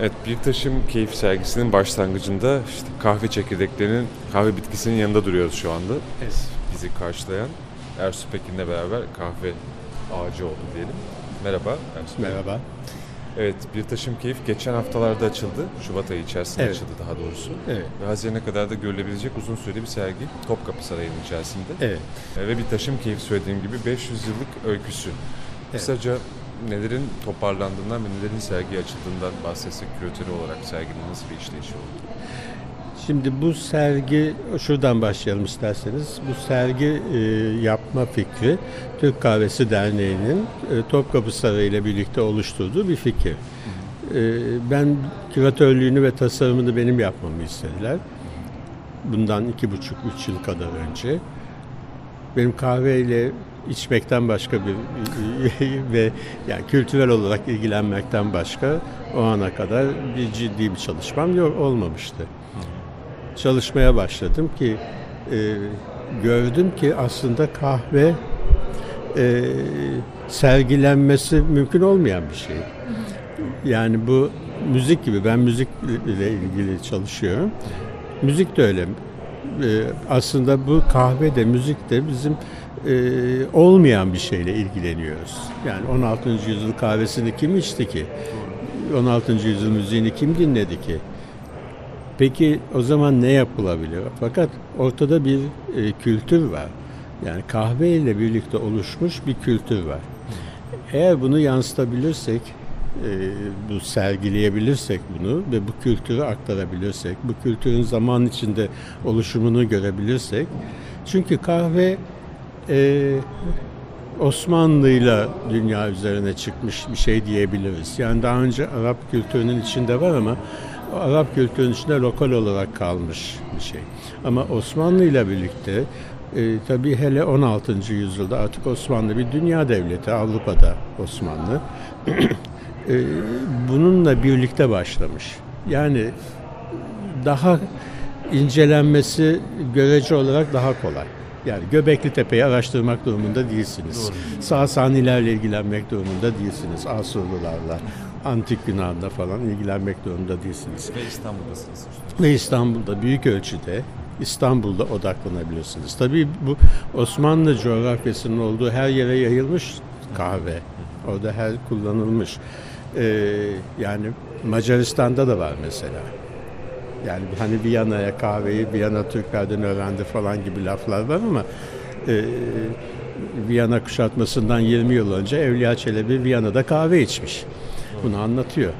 Evet, Bir Taşım Keyif sergisinin başlangıcında işte kahve çekirdeklerinin, kahve bitkisinin yanında duruyoruz şu anda. Evet. Bizi karşılayan Ersu Pekin'le beraber kahve ağacı oldu diyelim. Merhaba Ersu. Merhaba. Evet, Bir Taşım Keyif geçen haftalarda açıldı. Şubat ayı içerisinde Evet. açıldı daha doğrusu. Evet. Ve Haziran'a kadar da görülebilecek uzun süreli bir sergi Topkapı Sarayı'nın içerisinde. Evet. Ve Bir Taşım Keyif söylediğim gibi 500 yıllık öyküsü. Kısaca nelerin toparlandığından ve nelerin sergi açıldığından bahsetsek küratörü olarak serginin nasıl bir işleyişi oldu? Şimdi bu sergi, şuradan başlayalım isterseniz. Bu sergi e, yapma fikri Türk Kahvesi Derneği'nin e, Topkapı Sarayı ile birlikte oluşturduğu bir fikir. E, ben küratörlüğünü ve tasarımını benim yapmamı istediler. Bundan iki buçuk, üç yıl kadar önce. Benim kahveyle içmekten başka bir ve yani kültürel olarak ilgilenmekten başka o ana kadar bir ciddi bir çalışmam yok olmamıştı. Çalışmaya başladım ki e, gördüm ki aslında kahve e, sergilenmesi mümkün olmayan bir şey. Yani bu müzik gibi ben müzikle ilgili çalışıyorum. Müzik de öyle. Ee, aslında bu kahve de müzik de bizim e, olmayan bir şeyle ilgileniyoruz. Yani 16. yüzyıl kahvesini kim içti ki? 16. yüzyıl müziğini kim dinledi ki? Peki o zaman ne yapılabilir? Fakat ortada bir e, kültür var. Yani kahve ile birlikte oluşmuş bir kültür var. Eğer bunu yansıtabilirsek, e, bu sergileyebilirsek bunu ve bu kültürü aktarabilirsek, bu kültürün zaman içinde oluşumunu görebilirsek, çünkü kahve e, Osmanlı'yla dünya üzerine çıkmış bir şey diyebiliriz. Yani daha önce Arap kültürünün içinde var ama Arap kültürünün içinde lokal olarak kalmış bir şey. Ama Osmanlı ile birlikte e, tabii hele 16. yüzyılda artık Osmanlı bir dünya devleti, Avrupa'da Osmanlı. e, bununla birlikte başlamış. Yani daha incelenmesi görece olarak daha kolay. Yani Göbekli Tepe'yi araştırmak durumunda değilsiniz. Sasanilerle ilgilenmek durumunda değilsiniz. Asurlularla, Antik Yunan'da falan ilgilenmek durumunda değilsiniz. Ve İstanbul'dasınız. Ve İstanbul'da büyük ölçüde İstanbul'da odaklanabilirsiniz. Tabii bu Osmanlı coğrafyasının olduğu her yere yayılmış kahve. Orada her kullanılmış. Ee, yani Macaristan'da da var mesela. Yani hani Viyana'ya kahveyi Viyana Türklerden öğrendi falan gibi laflar var ama e, Viyana kuşatmasından 20 yıl önce Evliya Çelebi Viyana'da kahve içmiş. Bunu anlatıyor.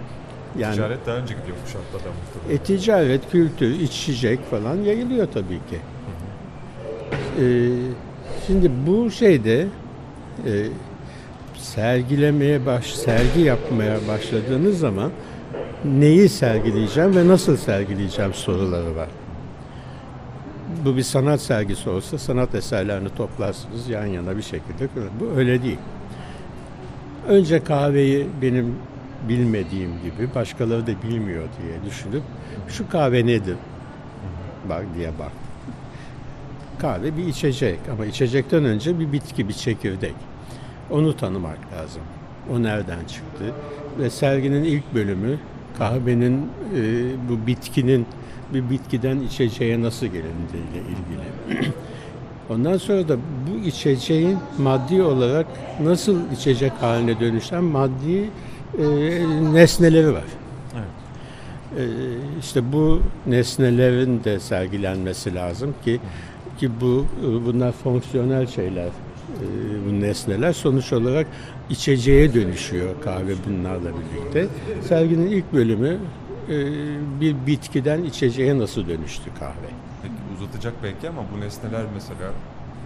Yani Ticaret daha önce gidiyor Kuşat'ta da muhtemelen. e, ticaret, kültür, içecek falan yayılıyor tabii ki. Ee, şimdi bu şeyde e, sergilemeye baş, sergi yapmaya başladığınız zaman neyi sergileyeceğim ve nasıl sergileyeceğim soruları var. Bu bir sanat sergisi olsa sanat eserlerini toplarsınız yan yana bir şekilde. Bu öyle değil. Önce kahveyi benim bilmediğim gibi başkaları da bilmiyor diye düşünüp şu kahve nedir? Bak diye bak. Kahve bir içecek ama içecekten önce bir bitki, bir çekirdek. Onu tanımak lazım. O nereden çıktı? Ve serginin ilk bölümü kahvenin e, bu bitkinin bir bitkiden içeceğe nasıl gelindiğiyle ilgili. Ondan sonra da bu içeceğin maddi olarak nasıl içecek haline dönüşen maddi e, nesneleri var. E, işte bu nesnelerin de sergilenmesi lazım ki ki bu e, bunlar fonksiyonel şeyler. E, bu nesneler sonuç olarak içeceğe dönüşüyor kahve bunlarla birlikte. Serginin ilk bölümü e, bir bitkiden içeceğe nasıl dönüştü kahve. Peki uzatacak belki ama bu nesneler mesela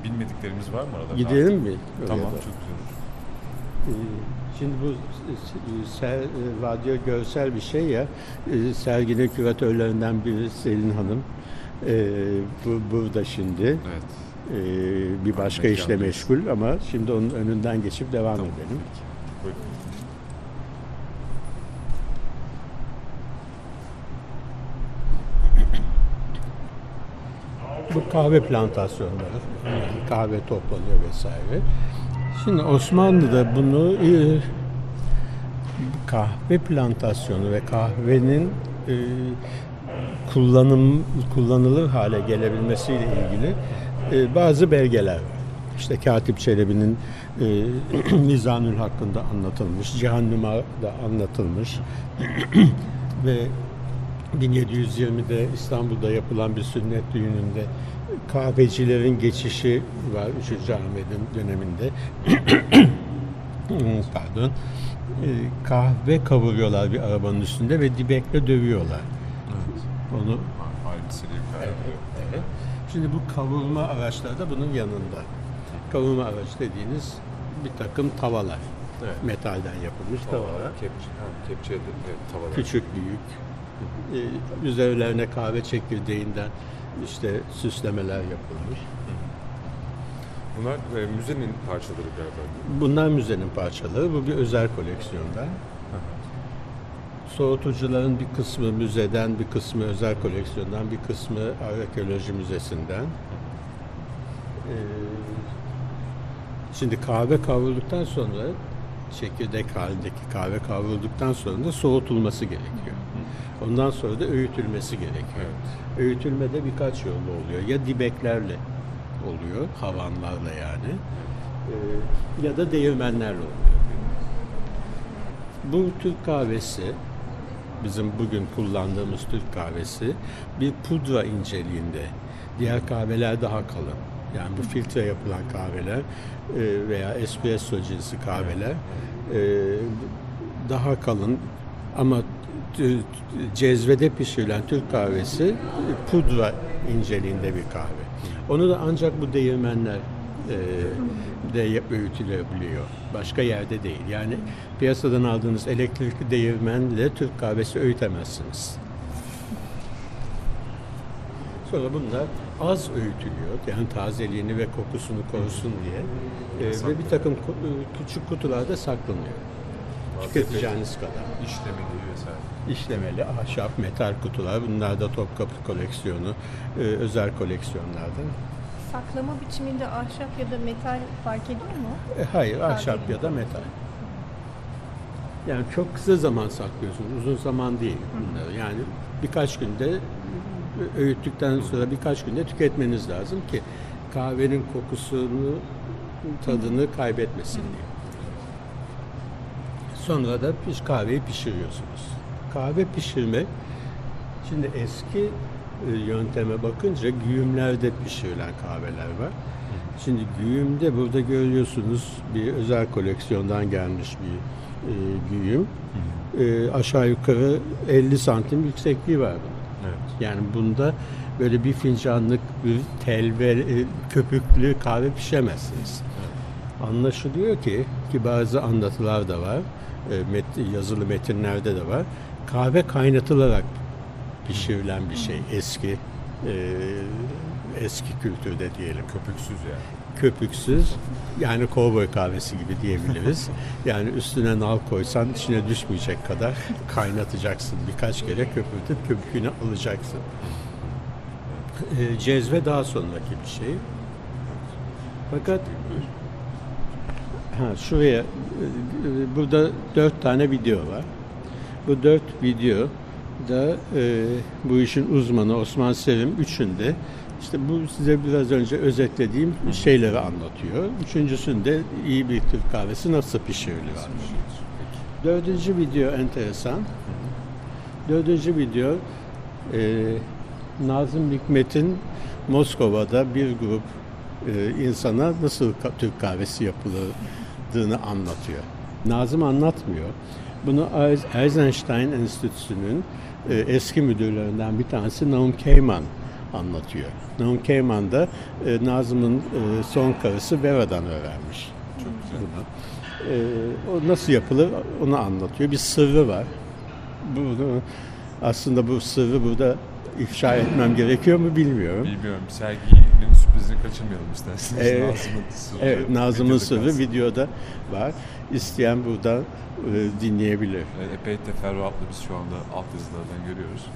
bilmediklerimiz var mı arada? Gidelim mi? Tamam da? çok güzel. Ee, Şimdi bu ser, radyo görsel bir şey ya. Ee, Serginin küratörlerinden biri Selin Hanım. Ee, bu, burada şimdi. Evet. Ee, bir başka Mekan işle meşgul ama şimdi onun önünden geçip devam Tamam. edelim. Bu kahve plantasyonları, yani kahve toplanıyor vesaire. Şimdi Osmanlı'da bunu e, kahve plantasyonu ve kahvenin e, kullanım kullanılır hale gelebilmesiyle ilgili e, bazı belgeler var. İşte Katip Çelebi'nin e, Mizanül hakkında anlatılmış, Cihannümar'da anlatılmış ve 1720'de İstanbul'da yapılan bir sünnet düğününde kahvecilerin geçişi var 3. Ahmet'in döneminde. Pardon. E, kahve kavuruyorlar bir arabanın üstünde ve dibekle dövüyorlar. Evet. Onu Ayrıntısıyla yukarıda. Evet. Şimdi bu kavurma araçları da bunun yanında. Kavurma araç dediğiniz bir takım tavalar. Evet. Metalden yapılmış tavalar. Tavalar, kepçe, ha, kepçe evet, tavalar. Küçük büyük. Ee, üzerlerine kahve çekirdeğinden işte süslemeler yapılmış. Bunlar e, müzenin parçaları galiba. Bunlar müzenin parçaları. Bu bir özel koleksiyonda. Soğutucuların bir kısmı müzeden, bir kısmı özel koleksiyondan, bir kısmı arkeoloji müzesinden. Ee, şimdi kahve kavrulduktan sonra çekirdek halindeki kahve kavrulduktan sonra da soğutulması gerekiyor. Ondan sonra da öğütülmesi gerekiyor. Evet. Öğütülmede birkaç yolla oluyor. Ya dibeklerle oluyor, havanlarla yani. Ee, ya da değirmenlerle oluyor. Bu Türk kahvesi, bizim bugün kullandığımız Türk kahvesi bir pudra inceliğinde. Diğer kahveler daha kalın. Yani bu filtre yapılan kahveler e, veya espresso cinsi kahveler e, daha kalın ama cezvede pişirilen Türk kahvesi pudra inceliğinde bir kahve. Onu da ancak bu değirmenler e, de öğütülebiliyor. Başka yerde değil. Yani piyasadan aldığınız elektrikli değirmenle Türk kahvesi öğütemezsiniz. Sonra bunlar az öğütülüyor. Yani tazeliğini ve kokusunu korusun diye. E, ve bir takım e, küçük kutularda saklanıyor. Tüketeceğiniz kadar. İşlemeli vesaire. İşlemeli ahşap, metal kutular. Bunlar da Topkapı koleksiyonu, e, özel koleksiyonlardan. Saklama biçiminde ahşap ya da metal fark ediyor mu? E, hayır, ahşap Tazeliği. ya da metal. Yani çok kısa zaman saklıyorsunuz, uzun zaman değil bunları. Yani birkaç günde öğüttükten sonra birkaç günde tüketmeniz lazım ki kahvenin kokusunu, tadını kaybetmesin diye. Sonra da piş, kahveyi pişiriyorsunuz. Kahve pişirme, şimdi eski yönteme bakınca güğümlerde pişirilen kahveler var. Şimdi güğümde burada görüyorsunuz bir özel koleksiyondan gelmiş bir e, güğüm. E, aşağı yukarı 50 santim yüksekliği var bunun. Evet. Yani bunda böyle bir fincanlık bir telve, e, köpüklü kahve pişemezsiniz. Anlaşılıyor ki ki bazı anlatılar da var, e, met- yazılı metinlerde de var. Kahve kaynatılarak pişirilen bir şey eski e, eski kültürde diyelim. Köpüksüz yani. Köpüksüz yani kovboy kahvesi gibi diyebiliriz. yani üstüne nal koysan içine düşmeyecek kadar kaynatacaksın. Birkaç kere köpürtüp köpüğünü alacaksın. E, cezve daha sonraki bir şey. Fakat ha, şuraya e, burada dört tane video var. Bu dört video da e, bu işin uzmanı Osman Selim üçünde işte bu size biraz önce özetlediğim şeyleri anlatıyor. Üçüncüsünde iyi bir Türk kahvesi nasıl pişirilir anlatıyor. Dördüncü video enteresan. Dördüncü video e, Nazım Hikmet'in Moskova'da bir grup e, insana nasıl ka- Türk kahvesi yapıldığını anlatıyor. Nazım anlatmıyor. Bunu Eisenstein Enstitüsü'nün e, eski müdürlerinden bir tanesi Naum Keyman anlatıyor. Naum Keyman da e, Nazım'ın e, son karısı Vera'dan öğrenmiş. Çok güzel. Bunu. Ee, o nasıl yapılır onu anlatıyor. Bir sırrı var. Bunu aslında bu sırrı burada ifşa etmem gerekiyor mu bilmiyorum. Bilmiyorum. Serginin sürprizini kaçırmayalım isterseniz. Evet. Nazım'ın sırrı. Evet, Nazım'ın sırrı videoda var. İsteyen buradan e, dinleyebilir. Evet, epey teferruatlı biz şu anda alt yazılardan görüyoruz.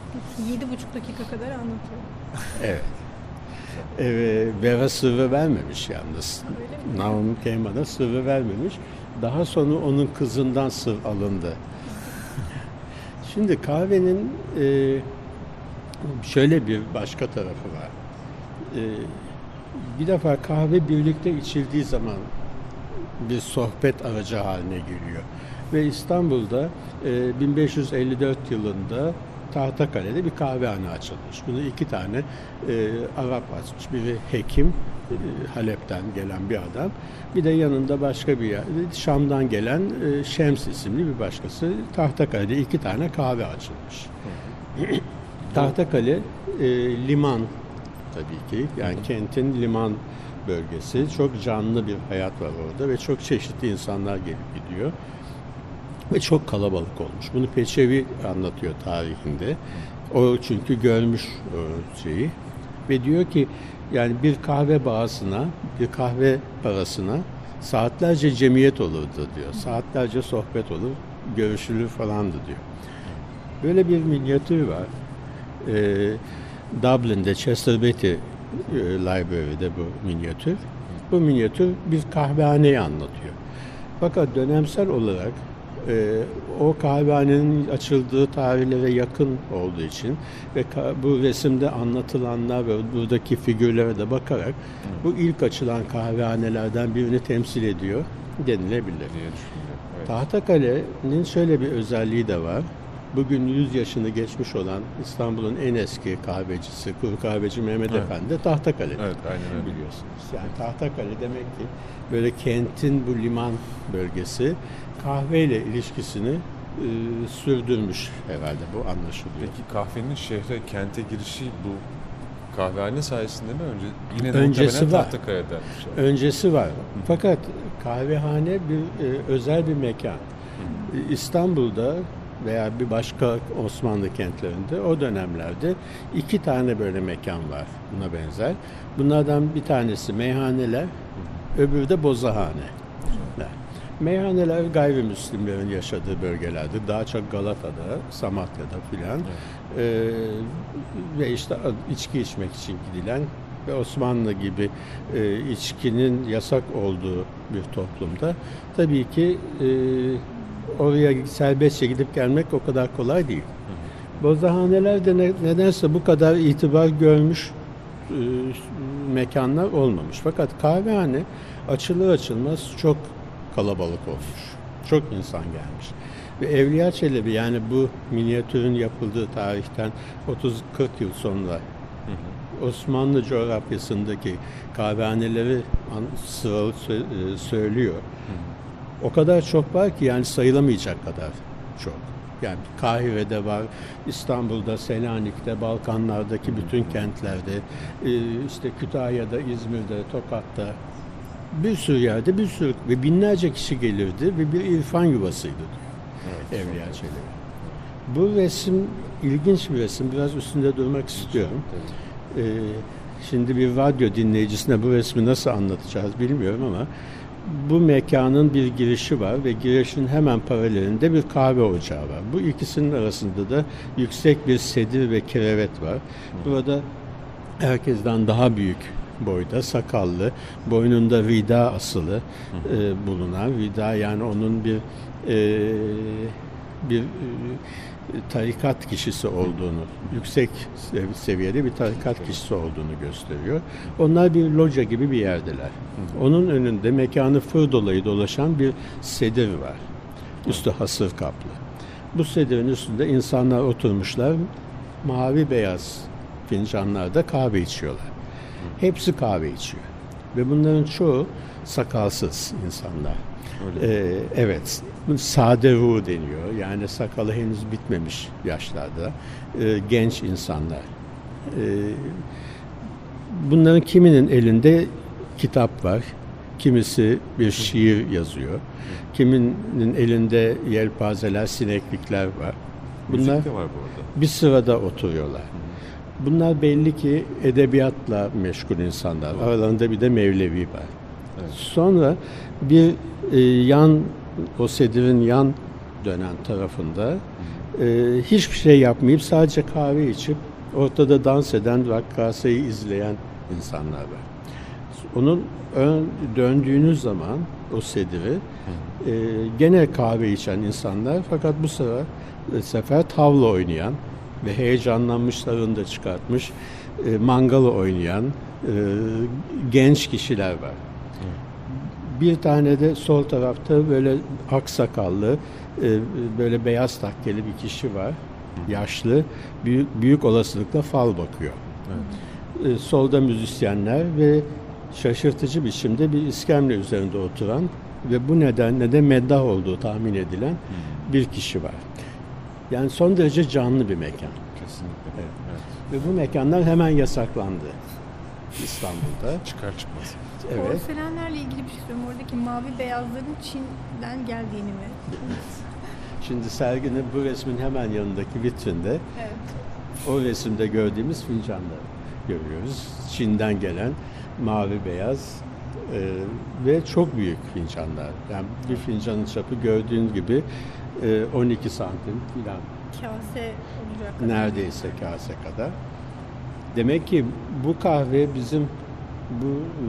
7,5 dakika kadar anlatıyor. Evet. Ee, Vera sırrı vermemiş yalnız. Öyle mi? Naum Keyman'a sırrı vermemiş. Daha sonra onun kızından sır alındı. Şimdi kahvenin e, şöyle bir başka tarafı var. E, bir defa kahve birlikte içildiği zaman bir sohbet aracı haline geliyor. Ve İstanbul'da e, 1554 yılında Tahtakale'de bir kahvehane açılmış. Bunu iki tane e, Arap açmış. Biri hekim, e, Halep'ten gelen bir adam. Bir de yanında başka bir yer, Şam'dan gelen e, Şems isimli bir başkası. Tahtakale'de iki tane kahve açılmış. Tahtakale e, liman tabii ki. Yani kentin liman bölgesi. Çok canlı bir hayat var orada ve çok çeşitli insanlar gelip gidiyor. Ve çok kalabalık olmuş. Bunu Peçevi anlatıyor tarihinde. O çünkü görmüş o şeyi. Ve diyor ki yani bir kahve bağısına, bir kahve parasına saatlerce cemiyet olurdu diyor. Saatlerce sohbet olur, görüşülür falandı diyor. Böyle bir minyatür var. Ee, Dublin'de Chester Beatty e, Library'de bu minyatür. Bu minyatür bir kahvehaneyi anlatıyor. Fakat dönemsel olarak e, o kahvehanenin açıldığı tarihlere yakın olduğu için ve bu resimde anlatılanlar ve buradaki figürlere de bakarak bu ilk açılan kahvehanelerden birini temsil ediyor denilebilir. Tahtakale'nin şöyle bir özelliği de var. Bugün 100 yaşını geçmiş olan İstanbul'un en eski kahvecisi, kuru kahveci Mehmet Evet. Efendi Tahtakale Evet, aynen öyle. biliyorsunuz. Yani Tahtakale demek ki böyle kentin bu liman bölgesi kahveyle ilişkisini e, sürdürmüş herhalde bu anlaşılıyor. Peki kahvenin şehre, kente girişi bu kahvehane sayesinde mi önce? Yine de Öncesi var. Tahtakale'den. Öncesi var. Fakat kahvehane bir e, özel bir mekan. İstanbul'da veya bir başka Osmanlı kentlerinde o dönemlerde iki tane böyle mekan var buna benzer. Bunlardan bir tanesi meyhaneler, öbürü de bozahane. Meyhaneler gayrimüslimlerin yaşadığı bölgelerde, daha çok Galata'da, Samatya'da filan Ee, ve işte içki içmek için gidilen ve Osmanlı gibi e, içkinin yasak olduğu bir toplumda tabii ki e, oraya serbestçe gidip gelmek o kadar kolay değil. Bozahaneler de ne- nedense bu kadar itibar görmüş e, mekanlar olmamış. Fakat kahvehane açılır açılmaz çok kalabalık olmuş. Çok insan gelmiş. Ve Evliya Çelebi yani bu minyatürün yapıldığı tarihten 30-40 yıl sonra Osmanlı coğrafyasındaki kahvehaneleri an- sıralı e, söylüyor. O kadar çok var ki yani sayılamayacak kadar çok. Yani Kahire'de var, İstanbul'da, Selanik'te, Balkanlardaki bütün kentlerde, e, işte Kütahya'da, İzmir'de, Tokat'ta bir sürü yerde bir sürü ve binlerce kişi gelirdi ve bir irfan yuvasıydı diyor Evliya Çelebi. Bu resim ilginç bir resim. Biraz üstünde durmak istiyorum. Ee, şimdi bir radyo dinleyicisine bu resmi nasıl anlatacağız bilmiyorum ama bu mekanın bir girişi var ve girişin hemen paralelinde bir kahve ocağı var. Bu ikisinin arasında da yüksek bir sedir ve kerevet var. Burada herkesten daha büyük boyda, sakallı, boynunda vida asılı e, bulunan, vida yani onun bir e, bir e, tarikat kişisi olduğunu, yüksek sev- seviyede bir tarikat kişisi olduğunu gösteriyor. Onlar bir loca gibi bir yerdeler. Onun önünde mekanı fır dolayı dolaşan bir sedir var. Üstü hasır kaplı. Bu sedirin üstünde insanlar oturmuşlar, mavi beyaz fincanlarda kahve içiyorlar. Hepsi kahve içiyor. Ve bunların çoğu sakalsız insanlar. Öyle. Ee, evet, bu sade ruh deniyor. Yani sakalı henüz bitmemiş yaşlarda. Ee, genç insanlar. Ee, bunların kiminin elinde kitap var. Kimisi bir şiir yazıyor. Kiminin elinde yelpazeler, sineklikler var. Bunlar Müzik de var bu arada. bir sırada oturuyorlar. Bunlar belli ki edebiyatla meşgul insanlar. Aralarında bir de Mevlevi var. Evet. Sonra bir e, yan, o sedirin yan dönen tarafında e, hiçbir şey yapmayıp sadece kahve içip ortada dans eden rakkasayı izleyen insanlar var. Onun ön, döndüğünüz zaman o sediri e, gene kahve içen insanlar fakat bu sefer sefer tavla oynayan ve heyecanlanmışlarını da çıkartmış, e, mangalı oynayan e, genç kişiler var. Bir tane de sol tarafta böyle aksakallı, e, böyle beyaz takkeli bir kişi var. Yaşlı, büyük, büyük olasılıkla fal bakıyor. E, solda müzisyenler ve şaşırtıcı biçimde bir iskemle üzerinde oturan ve bu nedenle de meddah olduğu tahmin edilen bir kişi var. Yani son derece canlı bir mekan. Kesinlikle. Evet. Evet. Ve bu mekanlar hemen yasaklandı İstanbul'da. Çıkar çıkmaz. Evet. Porselenlerle ilgili bir şey söyleyeyim. Oradaki mavi beyazların Çin'den geldiğini mi? Şimdi serginin bu resmin hemen yanındaki vitrinde Evet. o resimde gördüğümüz fincanları görüyoruz. Çin'den gelen mavi beyaz e, ve çok büyük fincanlar. Yani bir fincanın çapı gördüğün gibi e, 12 santim filan Kase olacak. kadar. neredeyse kase kadar. Demek ki bu kahve bizim bu e,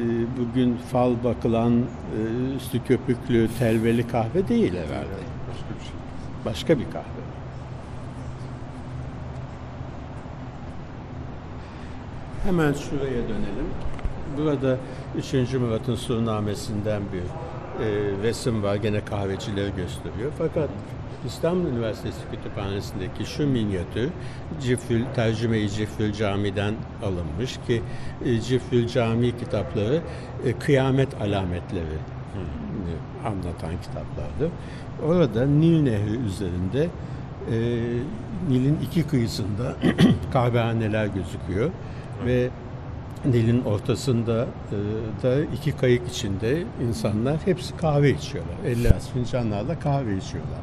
e, bugün fal bakılan e, üstü köpüklü telveli kahve değil herhalde. Başka bir şey. Başka bir kahve. Hemen şuraya dönelim. Burada 3. Murat'ın surnamesinden bir e, resim var. Gene kahvecileri gösteriyor. Fakat İstanbul Üniversitesi Kütüphanesi'ndeki şu minyatür Cifrül, tercüme-i Cifrül Cami'den alınmış ki e, Cifrül Cami kitapları e, kıyamet alametleri e, anlatan kitaplardır. Orada Nil Nehri üzerinde e, Nil'in iki kıyısında kahvehaneler gözüküyor ve Nil'in ortasında e, da iki kayık içinde insanlar hepsi kahve içiyorlar. Eller fincanlarla kahve içiyorlar.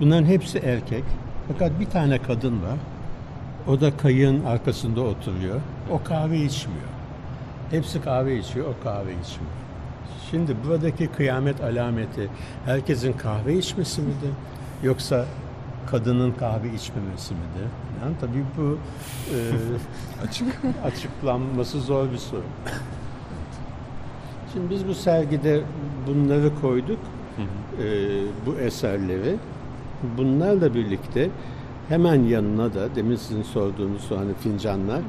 Bunların hepsi erkek. Fakat bir tane kadın var. O da kayığın arkasında oturuyor. O kahve içmiyor. Hepsi kahve içiyor, o kahve içmiyor. Şimdi buradaki kıyamet alameti herkesin kahve içmesi midir? Yoksa kadının kahve içmemesi midir? Yani tabii bu e, açık açıklanması zor bir soru. Şimdi biz bu sergide bunları koyduk, e, bu eserleri. Bunlarla birlikte hemen yanına da demin sizin sorduğunuz hani fincanlar,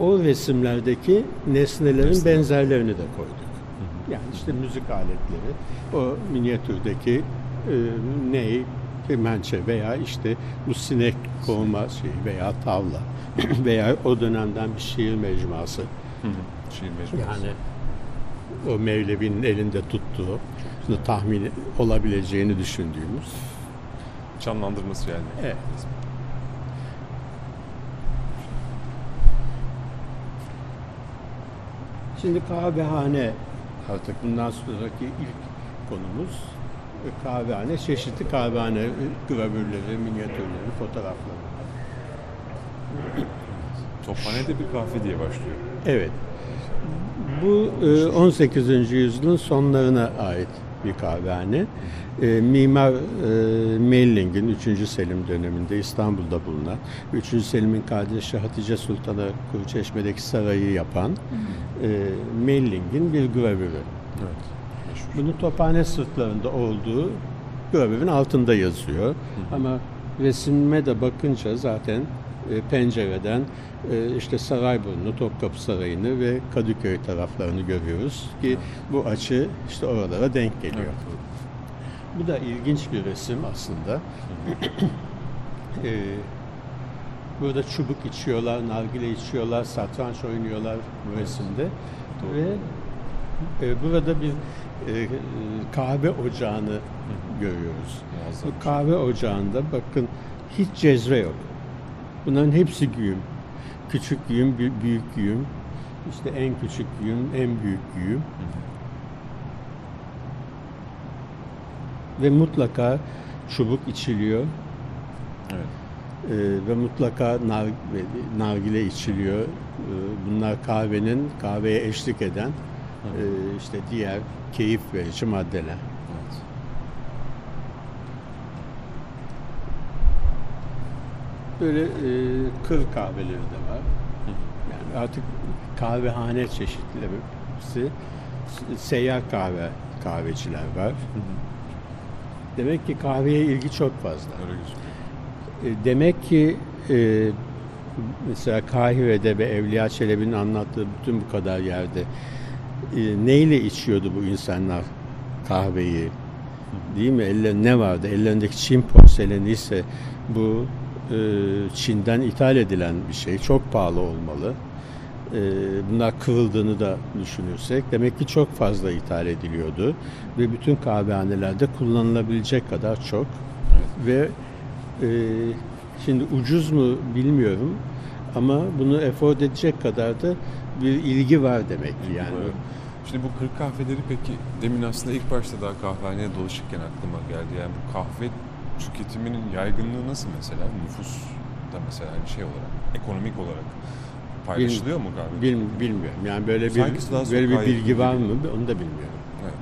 o resimlerdeki nesnelerin Nesneler. benzerlerini de koyduk. Yani işte müzik aletleri, o minyatürdeki e, ney, kemençe veya işte bu sinek kovma şeyi veya tavla veya o dönemden bir şiir mecmuası. Şiir mecmuası. Yani o Mevlevi'nin elinde tuttuğu, tahmin olabileceğini düşündüğümüz. Canlandırması yani. Evet. Şimdi kahvehane artık bundan sonraki ilk konumuz e, kahvehane, çeşitli kahvehane e, gravürleri, minyatürleri, fotoğrafları. Tophanede bir kahve diye başlıyor. Evet. Bu e, 18. yüzyılın sonlarına ait bir kahvehane. E, Mimar e, Melling'in 3. Selim döneminde İstanbul'da bulunan, 3. Selim'in kardeşi Hatice Sultan'a Kuruçeşme'deki sarayı yapan e, Melling'in bir gravürü. Evet. Bunun tophane sırtlarında olduğu gravürün altında yazıyor. Ama resime de bakınca zaten pencereden e, işte Sarayburnu, Topkapı Sarayı'nı ve Kadıköy taraflarını görüyoruz ki bu açı işte oralara denk geliyor. Evet. Bu da ilginç bir resim aslında. Ee, burada çubuk içiyorlar, nargile içiyorlar, satranç oynuyorlar bu resimde. Ve e, burada bir e, kahve ocağını görüyoruz. Muazzam. Bu kahve ocağında bakın hiç cezve yok. Bunların hepsi güğüm. Küçük güğüm, bü- büyük güğüm. İşte en küçük güğüm, en büyük güğüm. Ve mutlaka çubuk içiliyor. Evet. Ee, ve mutlaka nar, nargile içiliyor. Ee, bunlar kahvenin kahveye eşlik eden e, işte diğer keyif verici maddeler. Evet. Böyle e, kır kahveleri de var. Yani artık kahvehane çeşitleri, seyyar kahve kahveciler var. Demek ki kahveye ilgi çok fazla. E, Demek ki e, mesela Kahire'de ve Evliya Çelebi'nin anlattığı bütün bu kadar yerde e, neyle içiyordu bu insanlar kahveyi? Değil mi? Eller ne vardı? Ellerindeki Çin porseleni ise bu e, Çin'den ithal edilen bir şey. Çok pahalı olmalı. E, bunlar kırıldığını da düşünürsek demek ki çok fazla ithal ediliyordu ve bütün kahvehanelerde kullanılabilecek kadar çok ve e, şimdi ucuz mu bilmiyorum ama bunu afford edecek kadar da bir ilgi var demek ki yani. Evet. Şimdi bu kırk kahveleri peki demin aslında ilk başta daha kahvehaneye dolaşırken aklıma geldi. Yani bu kahve tüketiminin yaygınlığı nasıl mesela? Nüfus da mesela hani şey olarak, ekonomik olarak paylaşılıyor mu kahve? Bil- bilmiyorum. Yani böyle bir Sanki böyle bir bilgi var mı? Onu da bilmiyorum. Evet.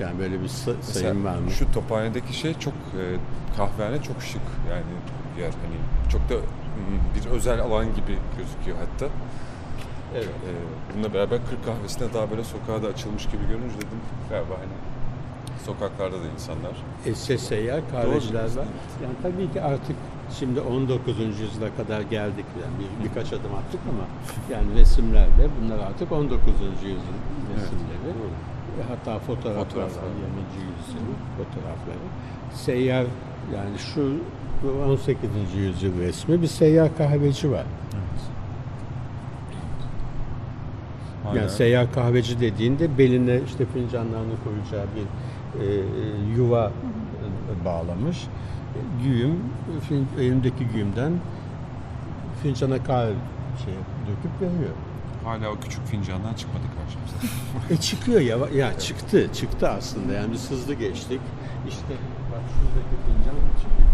Yani böyle bir sa- Mesela sayım var mı? şu tophanedeki şey çok e, kahvehane çok şık yani yer hani çok da mm, bir özel alan gibi gözüküyor hatta. Evet. E, bununla beraber 40 kahvesine daha böyle sokağa da açılmış gibi görünce dedim galiba hani sokaklarda da insanlar. E, seyyar kahveciler var. Yani tabii ki artık şimdi 19. yüzyıla kadar geldik. Yani bir, birkaç adım attık ama yani resimlerde bunlar artık 19. yüzyıl resimleri. E, Hatta fotoğraflar Fotoğraflar. var. 20. yüzyılın fotoğrafları. Seyyar yani şu bu 18. yüzyıl resmi bir seyyar kahveci var. Hala- Yani seyyar kahveci dediğinde beline işte fincanlarını koyacağı bir yuva e, bağlamış. Güğüm, elimdeki güğümden fincana kahve şey döküp veriyor. Hala o küçük fincandan çıkmadı karşımıza. E çıkıyor ya, ya çıktı, çıktı aslında yani biz hızlı geçtik. İşte bak şuradaki fincan çıkıyor.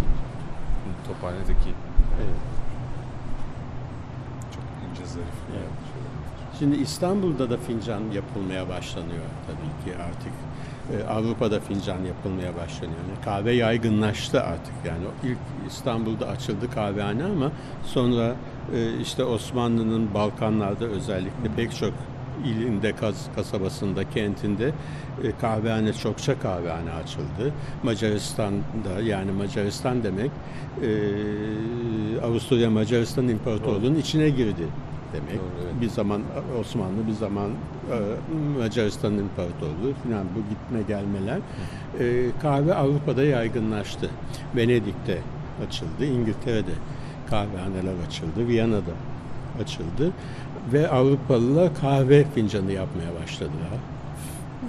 Tophanedeki Evet. çok ince zarif. Evet. Şimdi İstanbul'da da fincan yapılmaya başlanıyor tabii ki artık. Ee, Avrupa'da fincan yapılmaya başlanıyor. Yani kahve yaygınlaştı artık. Yani ilk İstanbul'da açıldı kahvehane ama sonra e, işte Osmanlı'nın Balkanlarda özellikle pek çok ilinde, kas- kasabasında, kentinde e, kahvehane, çokça kahvehane açıldı. Macaristan'da yani Macaristan demek e, Avusturya Macaristan İmparatorluğu'nun içine girdi demek. Doğru, evet. Bir zaman Osmanlı, bir zaman e, Macaristan İmparatorluğu falan bu gitme gelmeler. E, kahve Avrupa'da yaygınlaştı. Venedik'te açıldı, İngiltere'de kahvehaneler açıldı, Viyana'da açıldı ve Avrupalılar kahve fincanı yapmaya başladılar.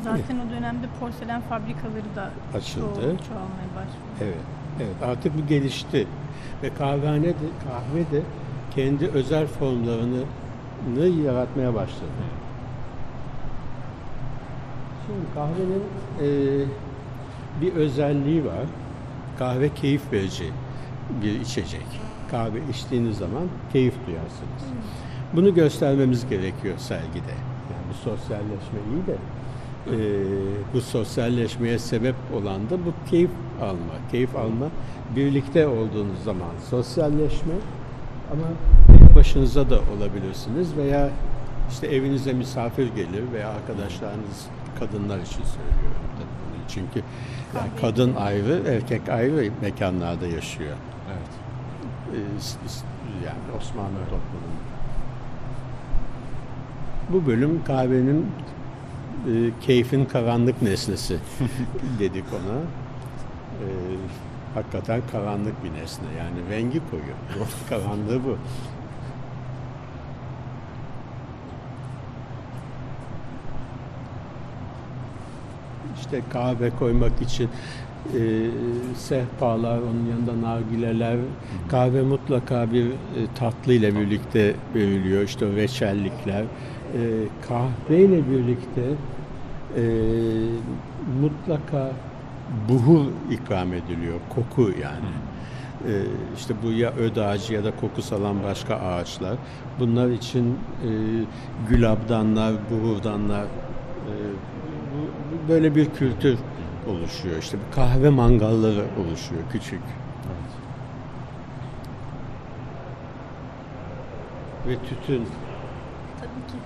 Zaten o dönemde porselen fabrikaları da Açıldı. çoğu- çoğalmaya başladı. Evet, evet artık bu gelişti ve kahvehane de kahve de kendi özel formlarını nı yaratmaya başladı. Şimdi kahvenin e, bir özelliği var. Kahve keyif verici bir içecek. Kahve içtiğiniz zaman keyif duyarsınız. Bunu göstermemiz gerekiyor sergide. Yani bu sosyalleşme iyi de e, bu sosyalleşmeye sebep olan da bu keyif alma. Keyif alma birlikte olduğunuz zaman sosyalleşme ama tek başınıza da olabilirsiniz veya işte evinize misafir gelir veya arkadaşlarınız kadınlar için söylüyorum tabii bunu. Çünkü yani kadın ayrı, erkek ayrı mekanlarda yaşıyor. Evet. Ee, yani Osmanlı toplumunda. Bu bölüm kahvenin e, keyfin karanlık nesnesi dedik ona. Ee, hakikaten karanlık bir nesne. Yani rengi koyu. Karanlığı bu. İşte kahve koymak için e, sehpalar, onun yanında nargileler, kahve mutlaka bir e, tatlı ile birlikte veriliyor. İşte reçellikler. E, kahveyle birlikte e, mutlaka buhur ikram ediliyor, koku yani. E, işte bu ya öd ağacı ya da koku salan başka ağaçlar. Bunlar için e, gülabdanlar, buhurdanlar, e, bu- böyle bir kültür oluşuyor. İşte bu kahve mangalları oluşuyor küçük. Ve tütün. Tabii ki.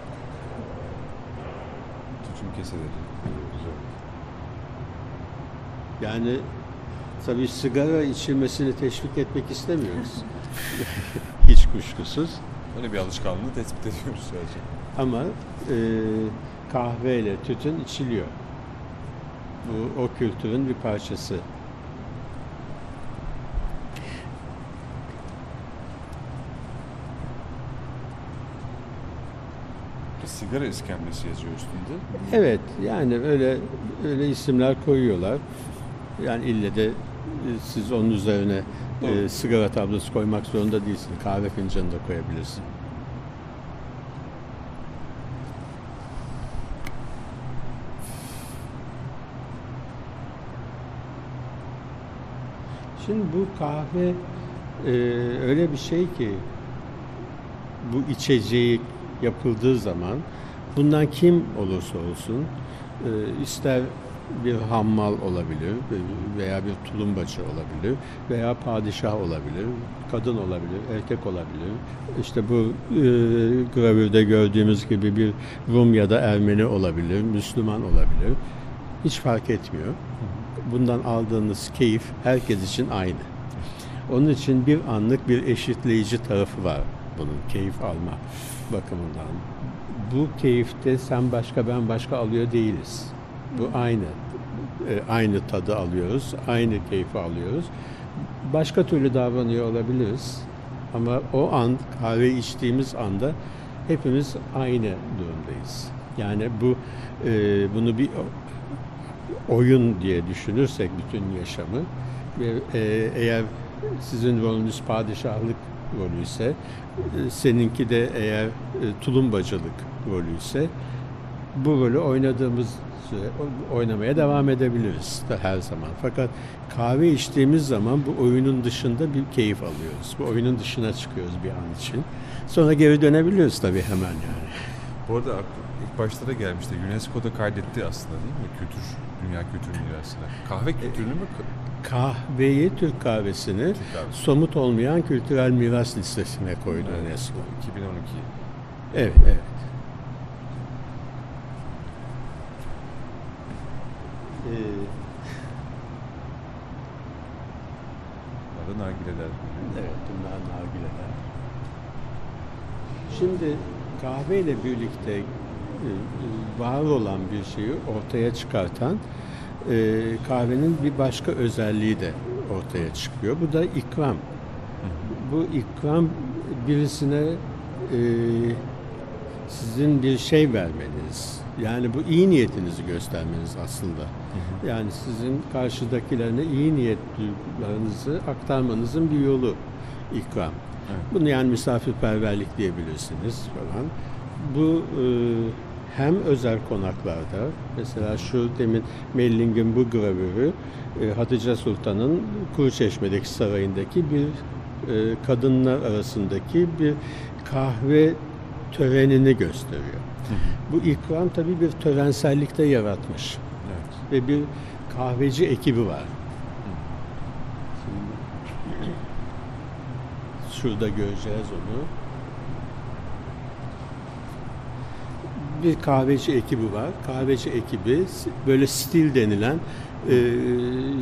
Tütün keseleri. Yani Tabii sigara içilmesini teşvik etmek istemiyoruz. Hiç kuşkusuz. Öyle bir alışkanlığı tespit ediyoruz sadece. Ama e, kahveyle tütün içiliyor. Bu o kültürün bir parçası. Sigara iskemlesi yazıyor üstünde. Evet yani öyle öyle isimler koyuyorlar. Yani ille de e, siz onun üzerine e, sigara tablosu koymak zorunda değilsin. Kahve fincanı da koyabilirsin. Şimdi bu kahve e, öyle bir şey ki bu içeceği yapıldığı zaman bundan kim olursa olsun e, ister bir hammal olabilir veya bir tulumbacı olabilir veya padişah olabilir, kadın olabilir, erkek olabilir. İşte bu e, gravürde gördüğümüz gibi bir Rum ya da Ermeni olabilir, Müslüman olabilir. Hiç fark etmiyor. Bundan aldığınız keyif herkes için aynı. Onun için bir anlık bir eşitleyici tarafı var bunun keyif alma bakımından. Bu keyifte sen başka ben başka alıyor değiliz. Bu aynı. E, aynı tadı alıyoruz, aynı keyfi alıyoruz. Başka türlü davranıyor olabiliriz. Ama o an kahve içtiğimiz anda hepimiz aynı durumdayız. Yani bu e, bunu bir oyun diye düşünürsek bütün yaşamı ve e, eğer sizin rolünüz padişahlık rolü ise e, seninki de eğer e, tulumbacılık rolü ise bu rolü oynadığımız süre oynamaya devam edebiliriz de her zaman. Fakat kahve içtiğimiz zaman bu oyunun dışında bir keyif alıyoruz. Bu oyunun dışına çıkıyoruz bir an için. Sonra geri dönebiliyoruz tabii hemen yani. Bu arada ilk başta da gelmişti. UNESCO'da kaydetti aslında değil mi? Kültür, Dünya Kültür Mirası'na. Kahve kültürünü mü? Kahveyi, Türk kahvesini Türk kahvesi. somut olmayan kültürel miras listesine koydu UNESCO. 2012. Evet, evet. Ee, Arada nargileler. evet, bunlar nargileler. Şimdi kahveyle birlikte e, e, var olan bir şeyi ortaya çıkartan e, kahvenin bir başka özelliği de ortaya çıkıyor. Bu da ikram. Bu ikram birisine e, sizin bir şey vermeniz. Yani bu iyi niyetinizi göstermeniz aslında. Yani sizin karşıdakilerine iyi niyet duygularınızı aktarmanızın bir yolu ikram. Evet. Bunu yani misafirperverlik diyebilirsiniz falan. Bu e, hem özel konaklarda mesela şu demin Melling'in bu gravürü e, Hatice Sultan'ın Kuruçeşme'deki sarayındaki bir e, kadınlar arasındaki bir kahve törenini gösteriyor. Bu ikram tabii bir törensellikte yaratmış Evet. ve bir kahveci ekibi var. Şimdi şurada göreceğiz onu. Bir kahveci ekibi var. Kahveci ekibi böyle stil denilen e,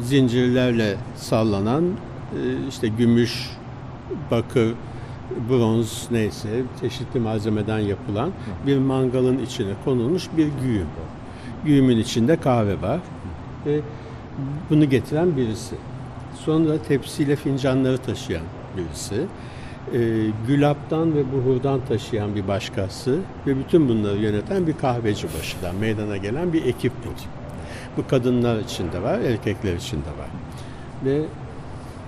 zincirlerle sallanan e, işte gümüş, bakır, bronz neyse çeşitli malzemeden yapılan bir mangalın içine konulmuş bir güğüm. Güğümün içinde kahve var ve bunu getiren birisi. Sonra tepsiyle fincanları taşıyan birisi. E, gülaptan ve buhurdan taşıyan bir başkası ve bütün bunları yöneten bir kahveci başından meydana gelen bir ekip bu. Bu kadınlar için de var, erkekler için de var. Ve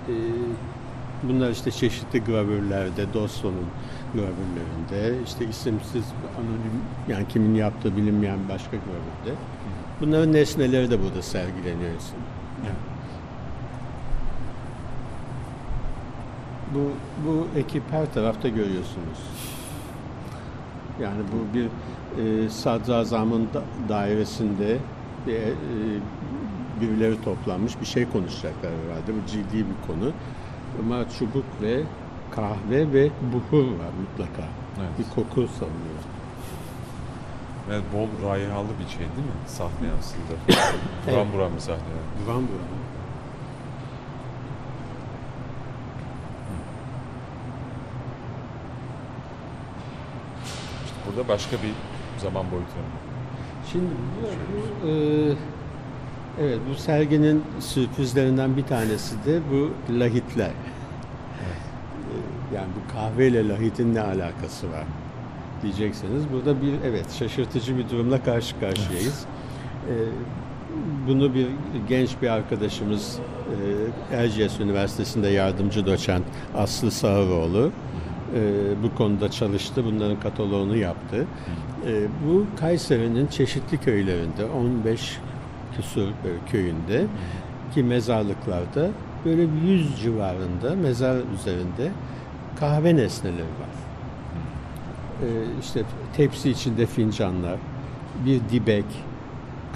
e, bunlar işte çeşitli gravürlerde, Doston'un gravürlerinde, işte isimsiz, anonim, yani kimin yaptığı bilinmeyen başka gravürde. Bunların nesneleri de burada sergileniyor. Bu, bu ekip her tarafta görüyorsunuz. Yani bu bir e, sadrazamın da, dairesinde bir, e, birileri toplanmış bir şey konuşacaklar herhalde. Bu ciddi bir konu. Ama çubuk ve kahve ve buhur var mutlaka. Evet. Bir koku salınıyor. Ve evet, bol rayhalı bir şey değil mi? Sahne aslında. buram buram bir sahne. Yani. Buram buram. İşte burada başka bir zaman boyutu. Şimdi bu, bu e, evet bu serginin sürprizlerinden bir tanesi de bu lahitler. E, Yani bu kahveyle lahitin ne alakası var diyeceksiniz. Burada bir evet şaşırtıcı bir durumla karşı karşıyayız. E, Bunu bir genç bir arkadaşımız e, Erciyes Üniversitesi'nde yardımcı doçent Aslı Sağıroğlu e, bu konuda çalıştı. Bunların kataloğunu yaptı. E, bu Kayseri'nin çeşitli köylerinde 15 küsur böyle köyünde ki mezarlıklarda böyle 100 civarında mezar üzerinde kahve nesneleri var. E, işte tepsi içinde fincanlar, bir dibek,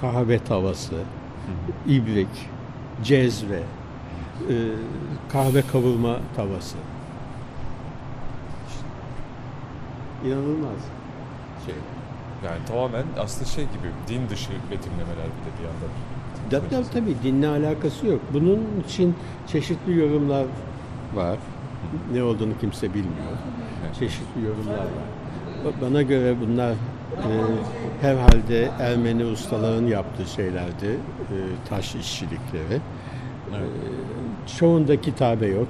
kahve tavası, ibrik, cezve, e, kahve kavurma tavası. İnanılmaz şey. Yani tamamen aslında şey gibi din dışı betimlemeler bir de bir yandan. Tabii tabii, tabii dinle alakası yok. Bunun için çeşitli yorumlar var. Ne olduğunu kimse bilmiyor. Çeşitli yorumlar var. Ba- Bana göre bunlar e, herhalde Ermeni ustaların yaptığı şeylerdi. E, taş işçilikleri. Evet. E, çoğunda kitabe yok.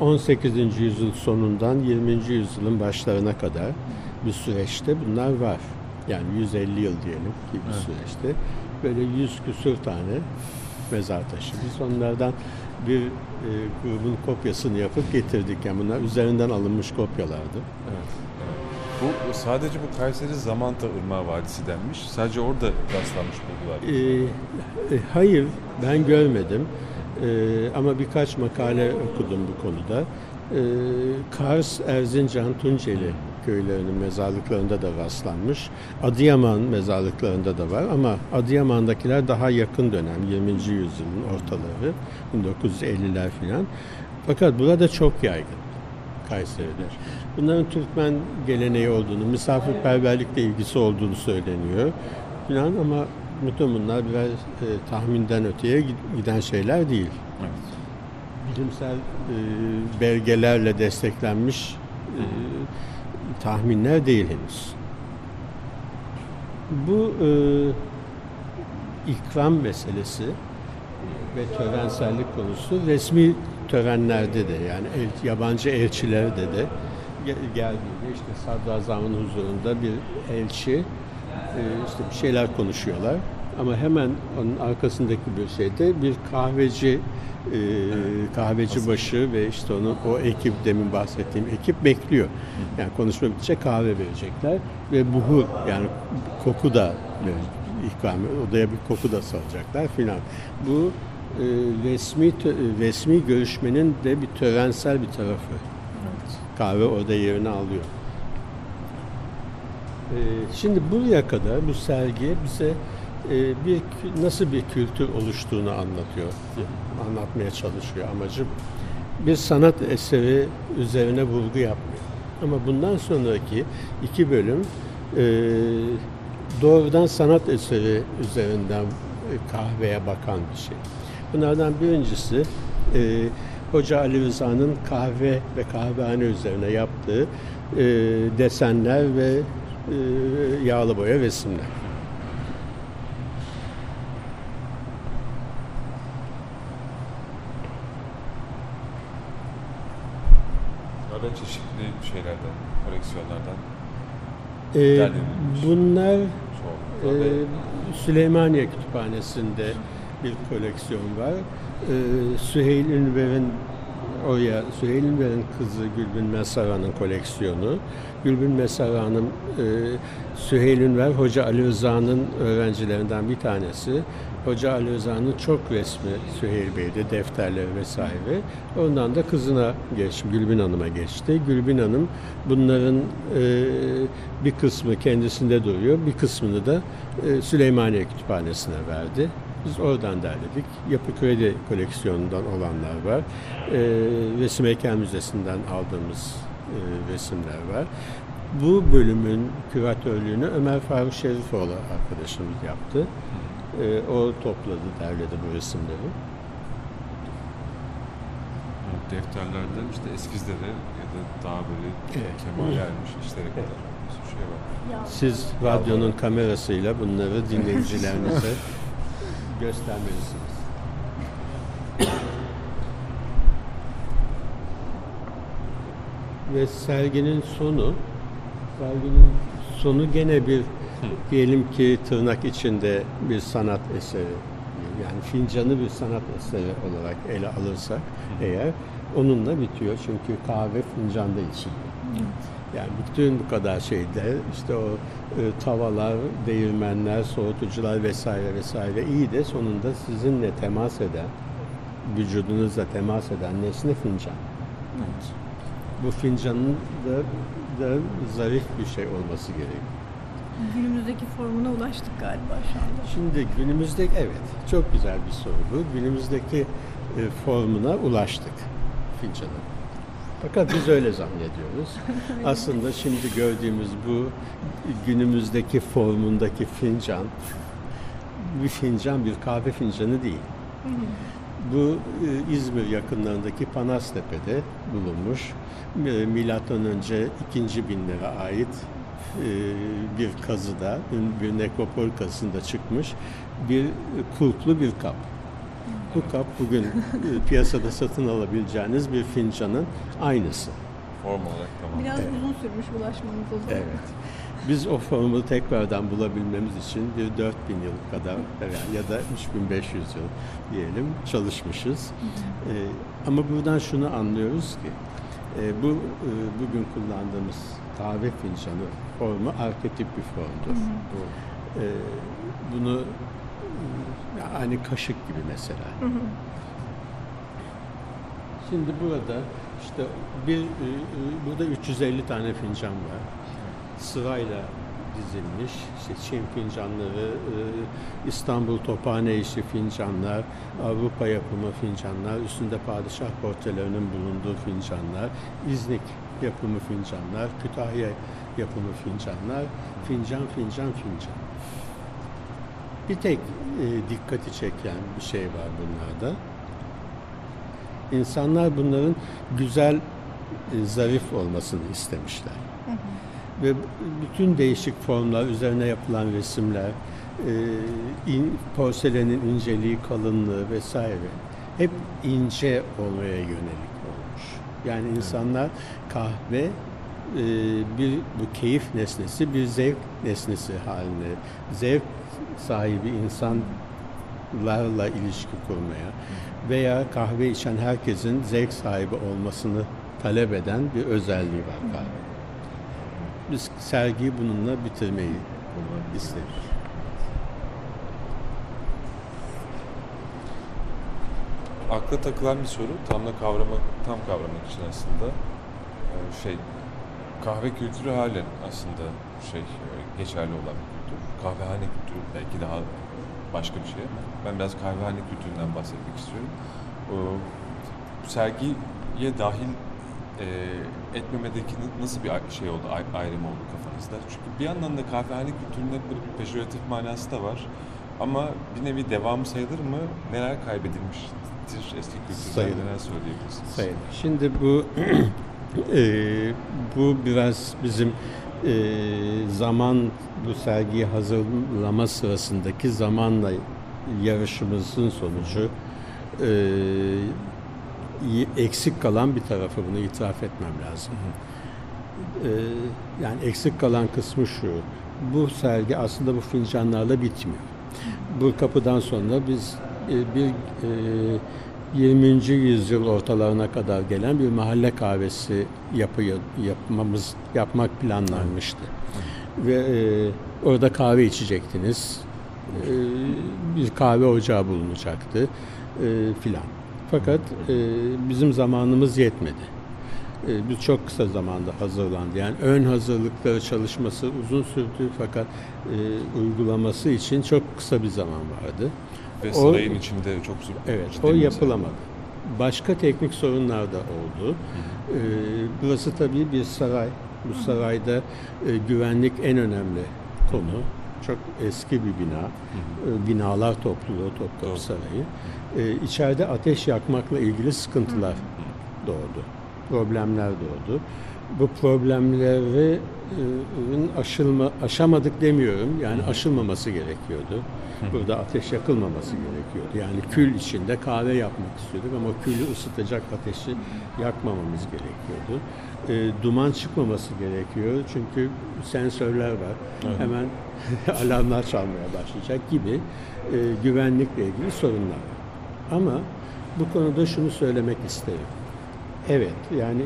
E, 18. yüzyıl sonundan 20. yüzyılın başlarına kadar bir süreçte bunlar var. Yani 150 yıl diyelim ki bir Evet. süreçte böyle 100 küsür tane mezar taşı. Biz onlardan bir e, grubun kopyasını yapıp getirdik. Yani bunlar üzerinden alınmış kopyalardı. Evet. evet. Bu sadece bu Kayseri Zamanta Irmağı Vadisi denmiş. Sadece orada rastlanmış bulgular. E, e, hayır, ben görmedim. E, ama birkaç makale okudum bu konuda. E, Kars, Erzincan, Tunceli köylerinin mezarlıklarında da rastlanmış. Adıyaman mezarlıklarında da var ama Adıyaman'dakiler daha yakın dönem, 20. yüzyılın ortaları, 1950'ler filan. Fakat burada çok yaygın Kayseri'de. Bunların Türkmen geleneği olduğunu, misafirperverlikle ilgisi olduğunu söyleniyor filan ama bütün bunlar biraz e, tahminden öteye gid- giden şeyler değil. Evet. Bilimsel e, belgelerle desteklenmiş e, tahminler değil henüz. Bu e, ikram meselesi ve törensellik konusu resmi törenlerde de yani el- yabancı elçilerde de gel- geldiğinde işte sadrazamın huzurunda bir elçi e, işte bir şeyler konuşuyorlar ama hemen onun arkasındaki bir şeyde bir kahveci e, kahveci başı ve işte onun o ekip demin bahsettiğim ekip bekliyor. Yani konuşma bitecek kahve verecekler ve buhur yani koku da ikram odaya bir koku da salacaklar filan. Bu e, resmi resmi görüşmenin de bir törensel bir tarafı. Evet. Kahve orada yerini alıyor. E, şimdi buraya kadar bu sergi bize bir kü- nasıl bir kültür oluştuğunu anlatıyor, anlatmaya çalışıyor amacım. Bir sanat eseri üzerine vurgu yapmıyor. Ama bundan sonraki iki bölüm e, doğrudan sanat eseri üzerinden e, kahveye bakan bir şey. Bunlardan birincisi e, Hoca Ali Rıza'nın kahve ve kahvehane üzerine yaptığı desenler ve yağlı boya resimler. Böyle çeşitli şeylerden, koleksiyonlardan E, Derlenmiş. bunlar e, Süleymaniye Kütüphanesi'nde bir koleksiyon var. E, Süheyl Ünver'in oraya Süheyl Ünver'in kızı Gülbin Mesara'nın koleksiyonu. Gülbin Mesara'nın e, Süheyl Ünver Hoca Ali Rıza'nın öğrencilerinden bir tanesi. Hoca Ali Rıza'nın çok resmi Süheyl Bey'de defterleri vesaire. Ondan da kızına geçti, Gülbin Hanım'a geçti. Gülbin Hanım bunların e, bir kısmı kendisinde duruyor, bir kısmını da e, Süleymaniye Kütüphanesi'ne verdi. Biz oradan derledik. Yapı Kredi koleksiyonundan olanlar var. E, Resim Heykel Müzesi'nden aldığımız e, resimler var. Bu bölümün küratörlüğünü Ömer Faruk Şerifoğlu arkadaşımız yaptı. E, o topladı, derledi bu resimleri. defterlerde işte eskizlere ya da daha böyle Evet. kemal ermiş işlere kadar bir sürü şey var. Siz radyonun kamerasıyla bunları dinleyicilerinize göstermelisiniz. Ve serginin sonu, serginin sonu gene bir diyelim ki tırnak içinde bir sanat eseri yani fincanı bir sanat eseri olarak ele alırsak eğer onunla bitiyor çünkü kahve fincanda içiliyor. Yani bütün bu kadar şeyde işte o e, tavalar, değirmenler, soğutucular vesaire vesaire iyi de sonunda sizinle temas eden, vücudunuzla temas eden nesne fincan. Evet. Bu fincanın da, da zarif bir şey olması gerekiyor. Günümüzdeki formuna ulaştık galiba şu anda. Şimdi günümüzde evet çok güzel bir soru bu. Günümüzdeki e, formuna ulaştık fincanın. Fakat biz öyle zannediyoruz. Aslında şimdi gördüğümüz bu günümüzdeki formundaki fincan bir fincan bir kahve fincanı değil. Bu e, İzmir yakınlarındaki Panastepe'de bulunmuş. E, Milattan önce 2. binlere ait e, bir kazıda, bir nekropol kazısında çıkmış bir kulplu bir kap. Bu kap bugün e, piyasada satın alabileceğiniz bir fincanın aynısı. Form olarak tamam. Biraz uzun sürmüş ulaşmamız o zaman. Evet. Biz o formu tekrardan bulabilmemiz için bir 4000 yıl kadar ya da 3500 yıl diyelim çalışmışız. Ee, ama buradan şunu anlıyoruz ki e, bu e, bugün kullandığımız kahve fincanı formu arketip bir formdur. Ee, bunu e, yani kaşık gibi mesela. Hı hı. Şimdi burada işte bir e, e, burada 350 tane fincan var. Sırayla dizilmiş. İşte Çin fincanları, e, İstanbul Tophane işi fincanlar, Avrupa yapımı fincanlar, üstünde padişah portrelerinin bulunduğu fincanlar, İznik yapımı fincanlar, Kütahya yapımı fincanlar, fincan fincan fincan. Bir tek e, dikkati çeken bir şey var bunlarda. İnsanlar bunların güzel, e, zarif olmasını istemişler. Ve bütün değişik formlar, üzerine yapılan resimler, e, in, porselenin inceliği, kalınlığı vesaire hep ince olmaya yönelik. Yani insanlar kahve e, bir bu keyif nesnesi, bir zevk nesnesi haline, zevk sahibi insanlarla ilişki kurmaya veya kahve içen herkesin zevk sahibi olmasını talep eden bir özelliği var kahve. Biz sergiyi bununla bitirmeyi istedik. Akla takılan bir soru. Tam da kavramak, tam kavramak için aslında e, şey kahve kültürü halen aslında şey e, geçerli olan bir kültür. Kahvehane kültürü belki daha başka bir şey ama ben biraz kahvehane kültüründen bahsetmek istiyorum. Bu sergiye dahil e, etmemedeki nasıl bir şey oldu, ay- ayrım oldu kafanızda? Çünkü bir yandan da kahvehane kültürünün hep böyle bir pejoratif manası da var. Ama bir nevi devamı sayılır mı? Neler kaybedilmiştir eski kültürden? Sayılır. Neler söyleyebilirsiniz? Sayın. Şimdi bu e, bu biraz bizim e, zaman bu sergiyi hazırlama sırasındaki zamanla yarışımızın sonucu e, eksik kalan bir tarafı bunu itiraf etmem lazım. E, yani eksik kalan kısmı şu. Bu sergi aslında bu fincanlarla bitmiyor. Bu kapıdan sonra biz bir e, 20. yüzyıl ortalarına kadar gelen bir mahalle kahvesi yapı yapmamız yapmak planlanmıştı. Ve e, orada kahve içecektiniz. E, bir kahve ocağı bulunacaktı e, filan. Fakat e, bizim zamanımız yetmedi. E, biz çok kısa zamanda hazırlandı. Yani ön hazırlıkları çalışması uzun sürdü fakat e, uygulaması için çok kısa bir zaman vardı. Ve O- sarayın içinde çok zor. Evet, o yapılamadı. Başka teknik sorunlar da oldu. Ee, burası tabii bir saray. Bu sarayda e, güvenlik en önemli konu. Çok eski bir bina. Ee, binalar topluluğu Topkapı Doğru. Sarayı. Ee, içeride ateş yakmakla ilgili sıkıntılar doğdu. Problemler doğdu. Bu problemleri e, aşılma, aşamadık demiyorum. Yani aşılmaması gerekiyordu. Burada ateş yakılmaması gerekiyordu. Yani kül içinde kahve yapmak istiyorduk ama külü ısıtacak ateşi yakmamamız gerekiyordu. E, duman çıkmaması gerekiyor çünkü sensörler var. Evet. Hemen alarmlar çalmaya başlayacak gibi e, güvenlikle ilgili sorunlar var. Ama bu konuda şunu söylemek isterim. Evet yani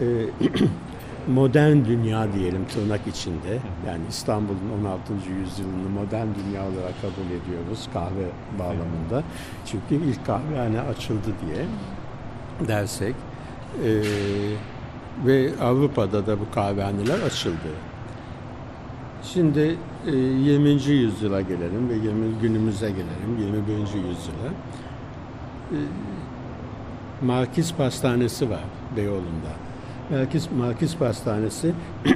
e, modern dünya diyelim tırnak içinde yani İstanbul'un 16. yüzyılını modern dünya olarak kabul ediyoruz kahve bağlamında. Çünkü ilk kahvehane açıldı diye dersek e, ve Avrupa'da da bu kahvehaneler açıldı. Şimdi e, 20. yüzyıla gelelim ve 20 günümüze gelelim 21. yüzyıla. E, Markiz Pastanesi var Beyoğlu'nda. Markiz, Markiz Pastanesi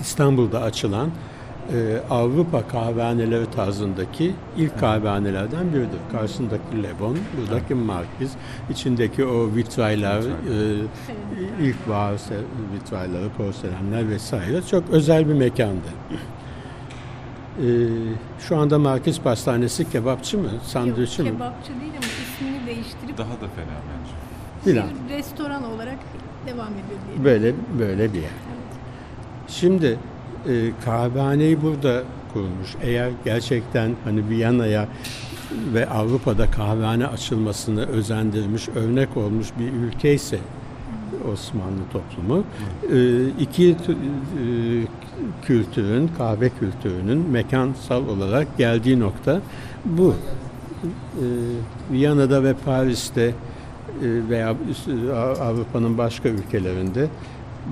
İstanbul'da açılan e, Avrupa kahvehaneleri tarzındaki ilk kahvehanelerden biridir. Karşısındaki Lebon, buradaki Markiz, içindeki o vitraylar, e, ilk bahar se- vitrayları, porselenler vesaire çok özel bir mekandı. E, şu anda Markiz Pastanesi kebapçı mı, sandviççi mi? kebapçı değil ama ismini değiştirip Daha da fena bence. Bir restoran olarak devam ediyor diye. Böyle böyle bir yer. Şimdi e, kahvehaneyi burada kurmuş. Eğer gerçekten hani Viyana'ya ve Avrupa'da kahvehane açılmasını özendirmiş, örnek olmuş bir ülke ise Osmanlı toplumu e, iki e, kültürün, kahve kültürünün mekansal olarak geldiği nokta bu. E, Viyana'da ve Paris'te veya üst- Avrupa'nın başka ülkelerinde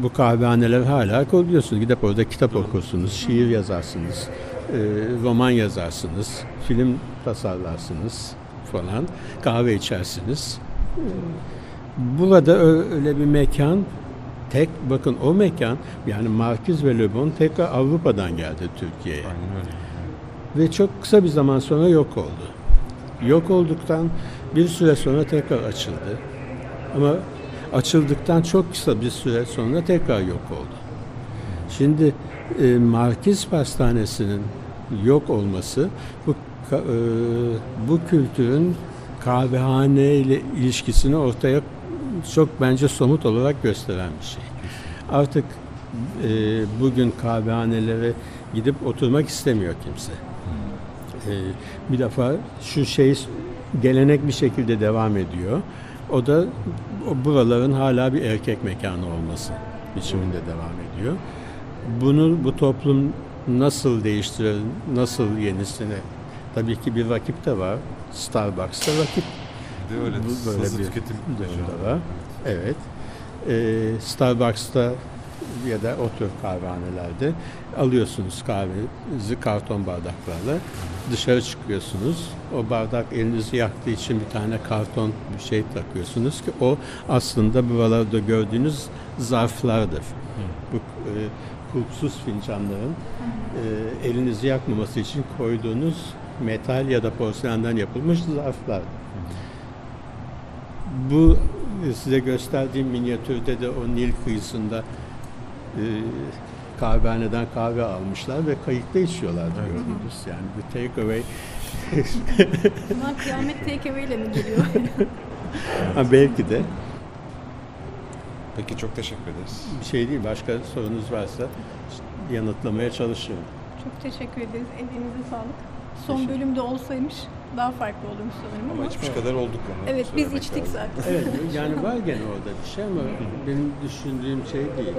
bu kahvehaneler hala koruyorsunuz. Gidip orada kitap okursunuz, şiir yazarsınız, e, roman yazarsınız, film tasarlarsınız falan, kahve içersiniz. E, Burada öyle bir mekan, tek bakın o mekan yani Markiz ve Le Bon tekrar Avrupa'dan geldi Türkiye'ye Aynen öyle. ve çok kısa bir zaman sonra yok oldu. Yok olduktan bir süre sonra tekrar açıldı. Ama açıldıktan çok kısa bir süre sonra tekrar yok oldu. Şimdi e, Markiz Pastanesi'nin yok olması bu e, bu kültürün kahvehane ile ilişkisini ortaya çok bence somut olarak gösteren bir şey. Artık e, bugün kahvehanelere gidip oturmak istemiyor kimse. E, bir defa şu şey gelenek bir şekilde devam ediyor. O da buraların hala bir erkek mekanı olması biçiminde devam ediyor. Bunu bu toplum nasıl değiştirir, nasıl yenisine? Tabii ki bir rakip de var. Starbucks'ta rakip de öyle bu böyle bir tüketim durumda var. Evet. Ee, Starbucks'ta ya da o tür kahvehanelerde alıyorsunuz kahvenizi karton bardaklarla. Dışarı çıkıyorsunuz. O bardak elinizi yaktığı için bir tane karton bir şey takıyorsunuz ki o aslında buralarda gördüğünüz zarflardır. Bu e, kulpsuz fincanların e, elinizi yakmaması için koyduğunuz metal ya da porselenden yapılmış zarflar. Bu e, size gösterdiğim minyatürde de o Nil kıyısında kahvehaneden kahve almışlar ve kayıkta içiyorlar Evet. gördünüz. Yani bu take away Ulan kıyamet TKV ile mi geliyor? ha, belki de Peki çok teşekkür ederiz. bir şey değil. Başka sorunuz varsa yanıtlamaya çalışıyorum. Çok teşekkür ederiz. Elinize sağlık. Son bölümde olsaymış daha farklı olurmuş sanırım ama. Ama içmiş kadar olduk onu. Evet biz içtik lazım. zaten. Evet yani var gene orada bir şey ama benim düşündüğüm şey değil.